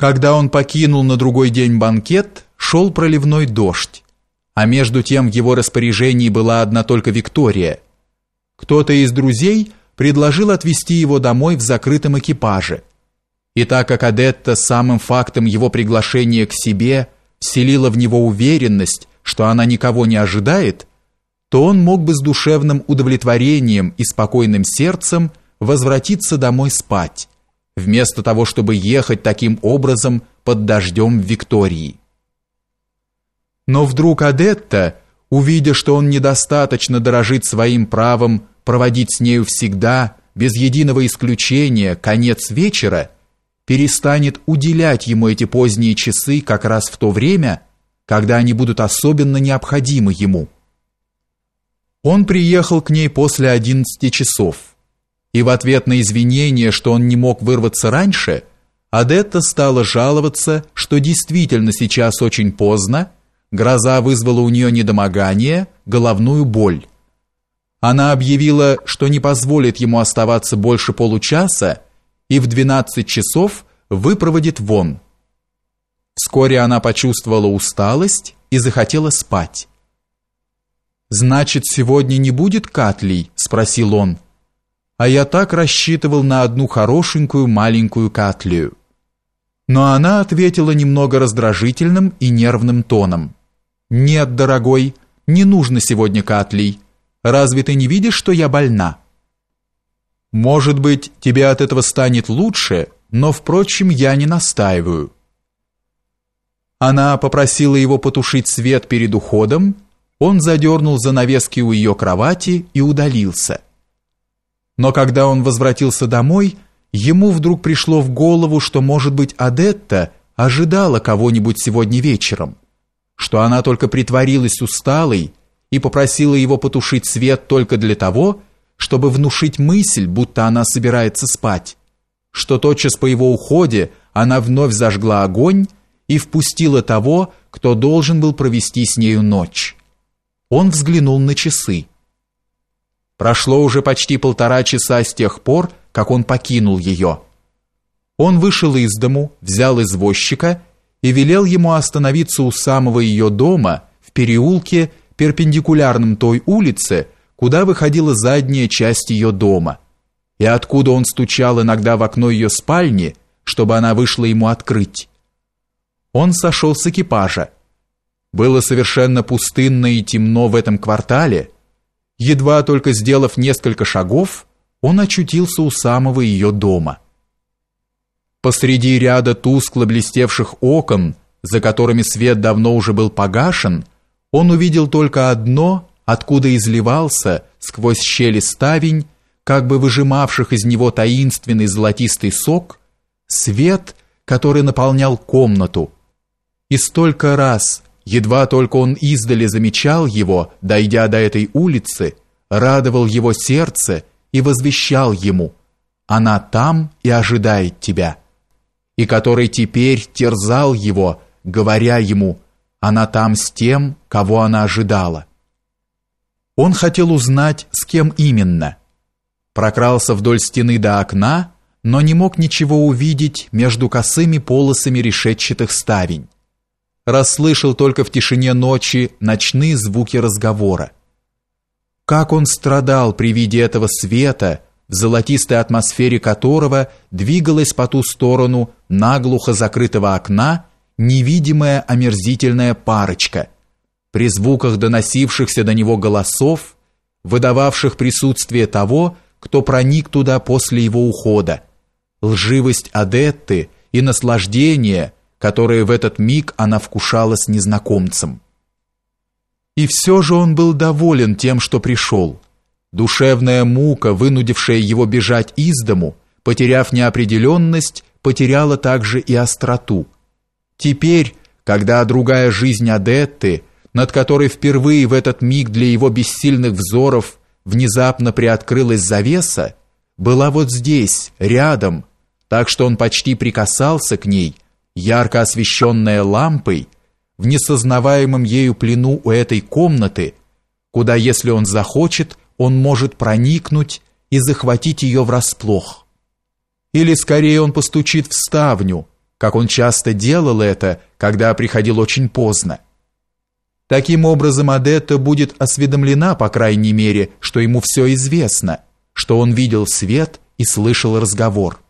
Когда он покинул на другой день банкет, шел проливной дождь, а между тем в его распоряжении была одна только Виктория. Кто-то из друзей предложил отвезти его домой в закрытом экипаже. И так как Адетта самым фактом его приглашения к себе вселила в него уверенность, что она никого не ожидает, то он мог бы с душевным удовлетворением и спокойным сердцем возвратиться домой спать вместо того, чтобы ехать таким образом под дождем в Виктории. Но вдруг Адетта, увидя, что он недостаточно дорожит своим правом проводить с нею всегда, без единого исключения, конец вечера, перестанет уделять ему эти поздние часы как раз в то время, когда они будут особенно необходимы ему. Он приехал к ней после одиннадцати часов и в ответ на извинение, что он не мог вырваться раньше, Адетта стала жаловаться, что действительно сейчас очень поздно, гроза вызвала у нее недомогание, головную боль. Она объявила, что не позволит ему оставаться больше получаса и в 12 часов выпроводит вон. Вскоре она почувствовала усталость и захотела спать. «Значит, сегодня не будет Катлей?» – спросил он а я так рассчитывал на одну хорошенькую маленькую Катлию. Но она ответила немного раздражительным и нервным тоном. «Нет, дорогой, не нужно сегодня Катлей. Разве ты не видишь, что я больна?» «Может быть, тебе от этого станет лучше, но, впрочем, я не настаиваю». Она попросила его потушить свет перед уходом, он задернул занавески у ее кровати и удалился. Но когда он возвратился домой, ему вдруг пришло в голову, что, может быть, Адетта ожидала кого-нибудь сегодня вечером, что она только притворилась усталой и попросила его потушить свет только для того, чтобы внушить мысль, будто она собирается спать, что тотчас по его уходе она вновь зажгла огонь и впустила того, кто должен был провести с нею ночь. Он взглянул на часы. Прошло уже почти полтора часа с тех пор, как он покинул ее. Он вышел из дому, взял извозчика и велел ему остановиться у самого ее дома в переулке, перпендикулярном той улице, куда выходила задняя часть ее дома, и откуда он стучал иногда в окно ее спальни, чтобы она вышла ему открыть. Он сошел с экипажа. Было совершенно пустынно и темно в этом квартале, Едва только сделав несколько шагов, он очутился у самого ее дома. Посреди ряда тускло блестевших окон, за которыми свет давно уже был погашен, он увидел только одно, откуда изливался сквозь щели ставень, как бы выжимавших из него таинственный золотистый сок, свет, который наполнял комнату. И столько раз, Едва только он издали замечал его, дойдя до этой улицы, радовал его сердце и возвещал ему «Она там и ожидает тебя», и который теперь терзал его, говоря ему «Она там с тем, кого она ожидала». Он хотел узнать, с кем именно. Прокрался вдоль стены до окна, но не мог ничего увидеть между косыми полосами решетчатых ставень расслышал только в тишине ночи ночные звуки разговора. Как он страдал при виде этого света, в золотистой атмосфере которого двигалась по ту сторону наглухо закрытого окна невидимая омерзительная парочка, при звуках доносившихся до него голосов, выдававших присутствие того, кто проник туда после его ухода, лживость Адетты и наслаждение – которые в этот миг она вкушала с незнакомцем. И все же он был доволен тем, что пришел. Душевная мука, вынудившая его бежать из дому, потеряв неопределенность, потеряла также и остроту. Теперь, когда другая жизнь Адетты, над которой впервые в этот миг для его бессильных взоров внезапно приоткрылась завеса, была вот здесь, рядом, так что он почти прикасался к ней, ярко освещенная лампой, в несознаваемом ею плену у этой комнаты, куда, если он захочет, он может проникнуть и захватить ее врасплох. Или скорее он постучит в ставню, как он часто делал это, когда приходил очень поздно. Таким образом, Адетта будет осведомлена, по крайней мере, что ему все известно, что он видел свет и слышал разговор.